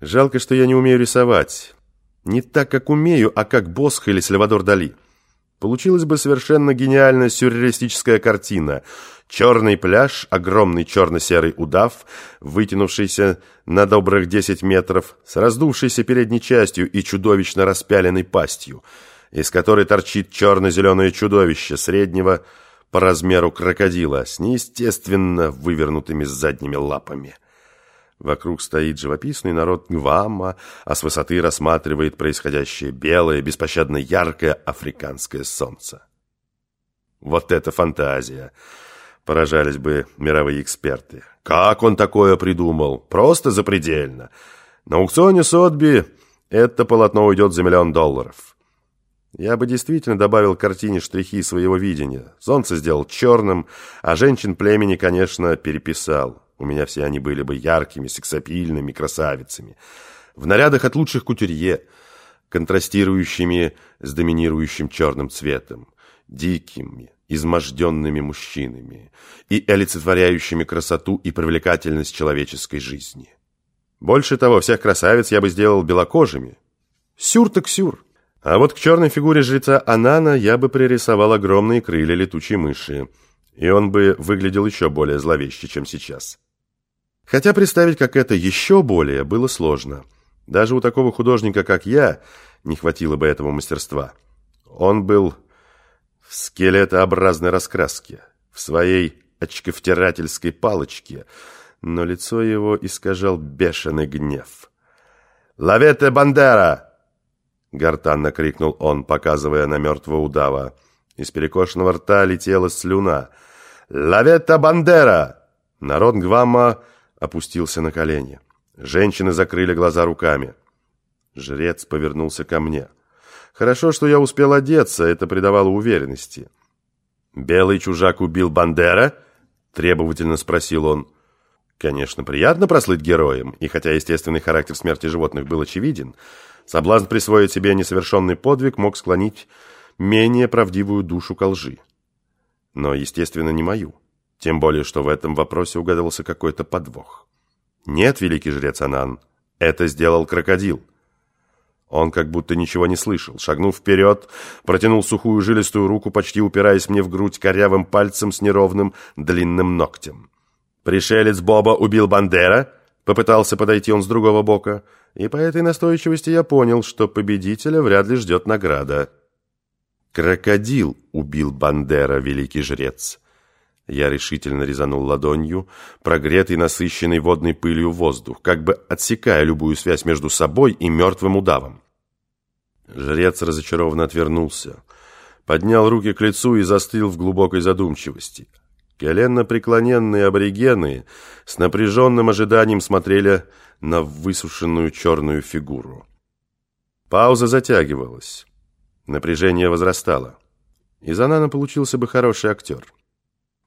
Жалко, что я не умею рисовать. Не так, как умею, а как Босх или Сальвадор Дали. Получилась бы совершенно гениальная сюрреалистическая картина. Черный пляж, огромный черно-серый удав, вытянувшийся на добрых 10 метров, с раздувшейся передней частью и чудовищно распяленной пастью, из которой торчит черно-зеленое чудовище среднего по размеру крокодила с неестественно вывернутыми задними лапами. Вокруг стоит живописный народ Гвамма, а с высоты рассматривает происходящее белое, беспощадно яркое африканское солнце. Вот это фантазия! Поражались бы мировые эксперты. Как он такое придумал? Просто запредельно. На аукционе Сотби это полотно уйдет за миллион долларов. Я бы действительно добавил к картине штрихи своего видения. Солнце сделал черным, а женщин племени, конечно, переписал. У меня все они были бы яркими, сексапильными красавицами. В нарядах от лучших кутюрье, контрастирующими с доминирующим черным цветом, дикими, изможденными мужчинами и олицетворяющими красоту и привлекательность человеческой жизни. Больше того, всех красавиц я бы сделал белокожими. Сюр так сюр. А вот к черной фигуре жреца Анана я бы пририсовал огромные крылья летучей мыши, и он бы выглядел еще более зловеще, чем сейчас. Хотя представить, как это еще более, было сложно. Даже у такого художника, как я, не хватило бы этого мастерства. Он был в скелетообразной раскраске, в своей очковтирательской палочке, но лицо его искажал бешеный гнев. «Лавете Бандера!» — гортанно крикнул он, показывая на мертвого удава. Из перекошенного рта летела слюна. «Лавета Бандера!» Народ Гвамма опустился на колени. Женщины закрыли глаза руками. Жрец повернулся ко мне. Хорошо, что я успел одеться, это придавало уверенности. «Белый чужак убил Бандера?» – требовательно спросил он. Конечно, приятно прослыть героем, и хотя естественный характер смерти животных был очевиден, соблазн присвоить себе несовершенный подвиг мог склонить менее правдивую душу ко лжи. Но, естественно, не мою. Тем более, что в этом вопросе угадывался какой-то подвох. Нет, великий жрец Анан, это сделал крокодил. Он как будто ничего не слышал. Шагнув вперед, протянул сухую жилистую руку, почти упираясь мне в грудь корявым пальцем с неровным длинным ногтем. «Пришелец Боба убил Бандера?» Попытался подойти он с другого бока, и по этой настойчивости я понял, что победителя вряд ли ждет награда. «Крокодил убил Бандера, великий жрец!» Я решительно резанул ладонью, прогретый насыщенный водной пылью воздух, как бы отсекая любую связь между собой и мертвым удавом. Жрец разочарованно отвернулся, поднял руки к лицу и застыл в глубокой задумчивости. Коленно преклоненные аборигены с напряженным ожиданием смотрели на высушенную черную фигуру. Пауза затягивалась. Напряжение возрастало. Из Анана получился бы хороший актер.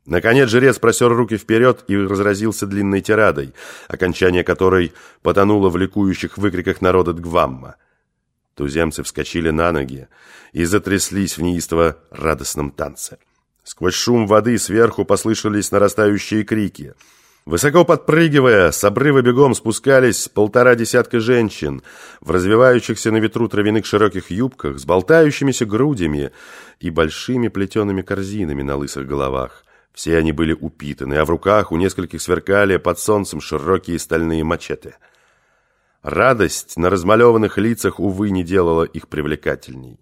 Наконец жрец просер руки вперед и разразился длинной тирадой, окончание которой потонуло в ликующих выкриках народа Дгвамма. Туземцы вскочили на ноги и затряслись в неистово радостном танце. Сквозь шум воды сверху послышались нарастающие крики. Высоко подпрыгивая, с обрыва бегом спускались полтора десятка женщин в развивающихся на ветру травяных широких юбках с болтающимися грудями и большими плетеными корзинами на лысых головах. Все они были упитаны, а в руках у нескольких сверкали под солнцем широкие стальные мачете. Радость на размалеванных лицах, увы, не делала их привлекательней.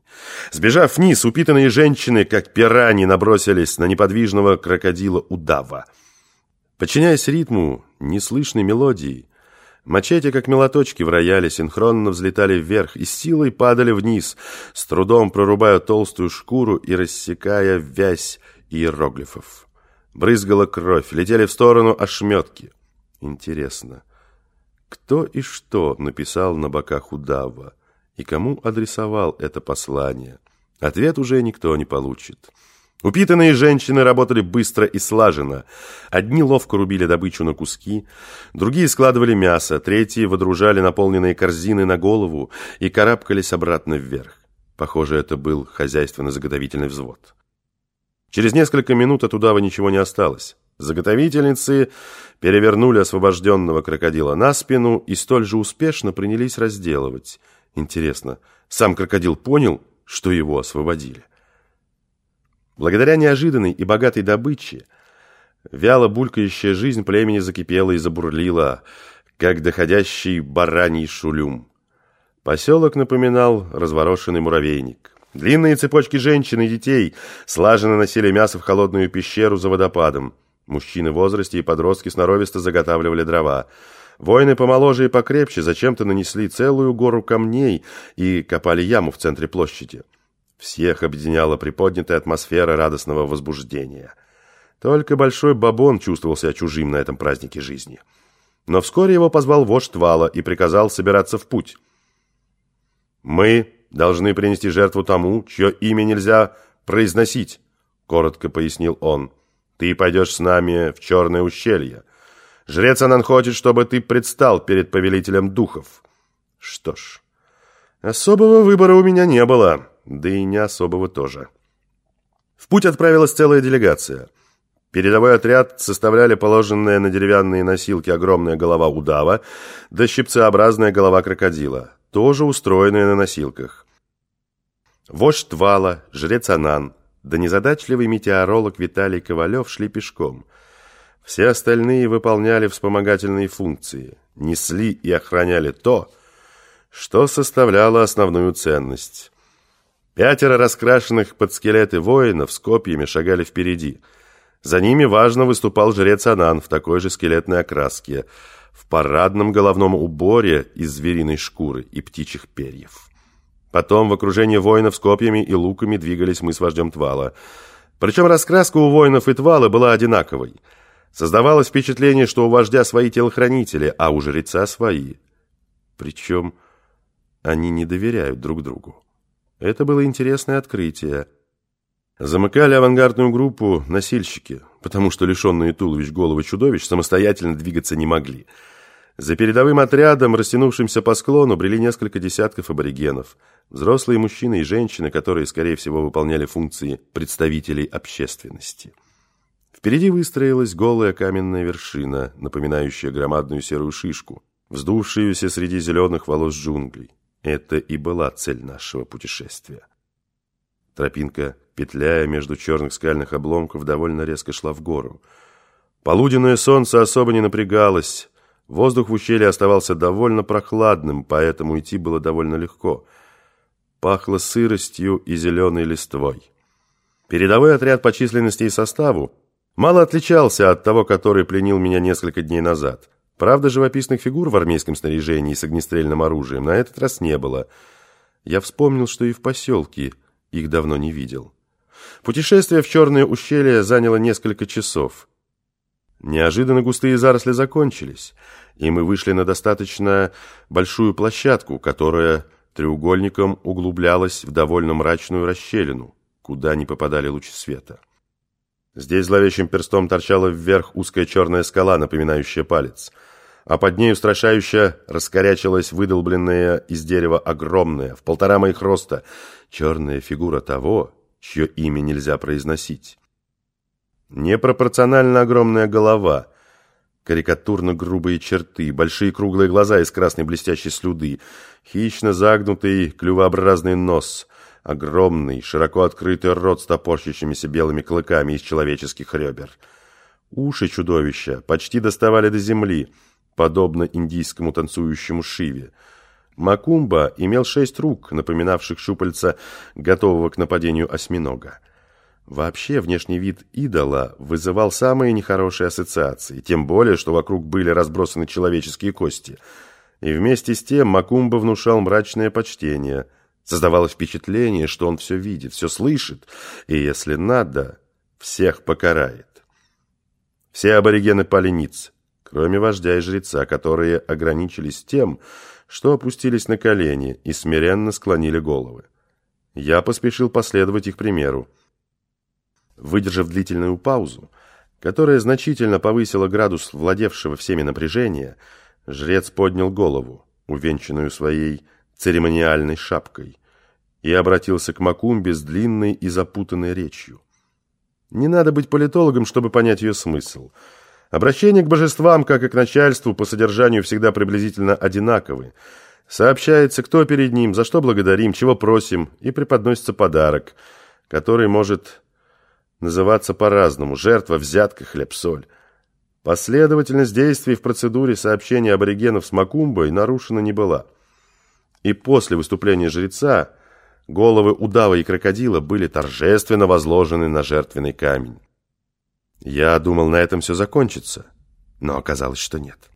Сбежав вниз, упитанные женщины, как пирани, набросились на неподвижного крокодила удава. Подчиняясь ритму, неслышной мелодии, мачете, как мелоточки в рояле, синхронно взлетали вверх и силой падали вниз, с трудом прорубая толстую шкуру и рассекая вязь иероглифов. Брызгала кровь, летели в сторону ошметки. Интересно, кто и что написал на боках удава, и кому адресовал это послание? Ответ уже никто не получит. Упитанные женщины работали быстро и слаженно. Одни ловко рубили добычу на куски, другие складывали мясо, третьи водружали наполненные корзины на голову и карабкались обратно вверх. Похоже, это был хозяйственно-заготовительный взвод. Через несколько минут от удава ничего не осталось. Заготовительницы перевернули освобожденного крокодила на спину и столь же успешно принялись разделывать. Интересно, сам крокодил понял, что его освободили? Благодаря неожиданной и богатой добыче вяло булькающая жизнь племени закипела и забурлила, как доходящий бараний шулюм. Поселок напоминал разворошенный муравейник. Длинные цепочки женщин и детей слаженно носили мясо в холодную пещеру за водопадом. Мужчины в возрасте и подростки сноровисто заготавливали дрова. Воины помоложе и покрепче зачем-то нанесли целую гору камней и копали яму в центре площади. Всех объединяла приподнятая атмосфера радостного возбуждения. Только большой бабон чувствовал себя чужим на этом празднике жизни. Но вскоре его позвал вождь Твала и приказал собираться в путь. «Мы должны принести жертву тому, чье имя нельзя произносить», — коротко пояснил он. Ты пойдешь с нами в Черное ущелье. Жрец Анан хочет, чтобы ты предстал перед повелителем духов. Что ж, особого выбора у меня не было, да и не особого тоже. В путь отправилась целая делегация. Передовой отряд составляли положенная на деревянные носилки огромная голова удава, да щипцеобразная голова крокодила, тоже устроенная на носилках. Вождь Твала, жрец Анан, да незадачливый метеоролог Виталий Ковалев шли пешком. Все остальные выполняли вспомогательные функции, несли и охраняли то, что составляло основную ценность. Пятеро раскрашенных под скелеты воинов с копьями шагали впереди. За ними важно выступал жрец Анан в такой же скелетной окраске, в парадном головном уборе из звериной шкуры и птичьих перьев. Потом в окружении воинов с копьями и луками двигались мы с вождем Твала. Причем раскраска у воинов и Твала была одинаковой. Создавалось впечатление, что у вождя свои телохранители, а у жреца свои. Причем они не доверяют друг другу. Это было интересное открытие. Замыкали авангардную группу носильщики, потому что лишенные туловищ головы чудовищ самостоятельно двигаться не могли. За передовым отрядом, растянувшимся по склону, брели несколько десятков аборигенов – Взрослые мужчины и женщины, которые, скорее всего, выполняли функции представителей общественности. Впереди выстроилась голая каменная вершина, напоминающая громадную серую шишку, вздувшуюся среди зеленых волос джунглей. Это и была цель нашего путешествия. Тропинка, петляя между черных скальных обломков, довольно резко шла в гору. Полуденное солнце особо не напрягалось, воздух в ущелье оставался довольно прохладным, поэтому идти было довольно легко – пахло сыростью и зеленой листвой. Передовой отряд по численности и составу мало отличался от того, который пленил меня несколько дней назад. Правда, живописных фигур в армейском снаряжении с огнестрельным оружием на этот раз не было. Я вспомнил, что и в поселке их давно не видел. Путешествие в Черное ущелье заняло несколько часов. Неожиданно густые заросли закончились, и мы вышли на достаточно большую площадку, которая треугольником углублялась в довольно мрачную расщелину, куда не попадали лучи света. Здесь зловещим перстом торчала вверх узкая черная скала, напоминающая палец, а под ней устрашающе раскорячилась выдолбленная из дерева огромная, в полтора моих роста, черная фигура того, чье имя нельзя произносить. Непропорционально огромная голова — карикатурно грубые черты, большие круглые глаза из красной блестящей слюды, хищно загнутый клювообразный нос, огромный, широко открытый рот с топорщащимися белыми клыками из человеческих ребер. Уши чудовища почти доставали до земли, подобно индийскому танцующему Шиве. Макумба имел шесть рук, напоминавших щупальца, готового к нападению осьминога. Вообще, внешний вид идола вызывал самые нехорошие ассоциации, тем более, что вокруг были разбросаны человеческие кости. И вместе с тем Макумба внушал мрачное почтение. Создавалось впечатление, что он все видит, все слышит, и, если надо, всех покарает. Все аборигены пали ниц, кроме вождя и жреца, которые ограничились тем, что опустились на колени и смиренно склонили головы. Я поспешил последовать их примеру. Выдержав длительную паузу, которая значительно повысила градус владевшего всеми напряжения, жрец поднял голову, увенчанную своей церемониальной шапкой, и обратился к Макумбе с длинной и запутанной речью. Не надо быть политологом, чтобы понять ее смысл. Обращение к божествам, как и к начальству, по содержанию всегда приблизительно одинаковы. Сообщается, кто перед ним, за что благодарим, чего просим, и преподносится подарок, который может называться по-разному – жертва, взятка, хлеб-соль. Последовательность действий в процедуре сообщения аборигенов с Макумбой нарушена не была. И после выступления жреца головы удава и крокодила были торжественно возложены на жертвенный камень. Я думал, на этом все закончится, но оказалось, что нет.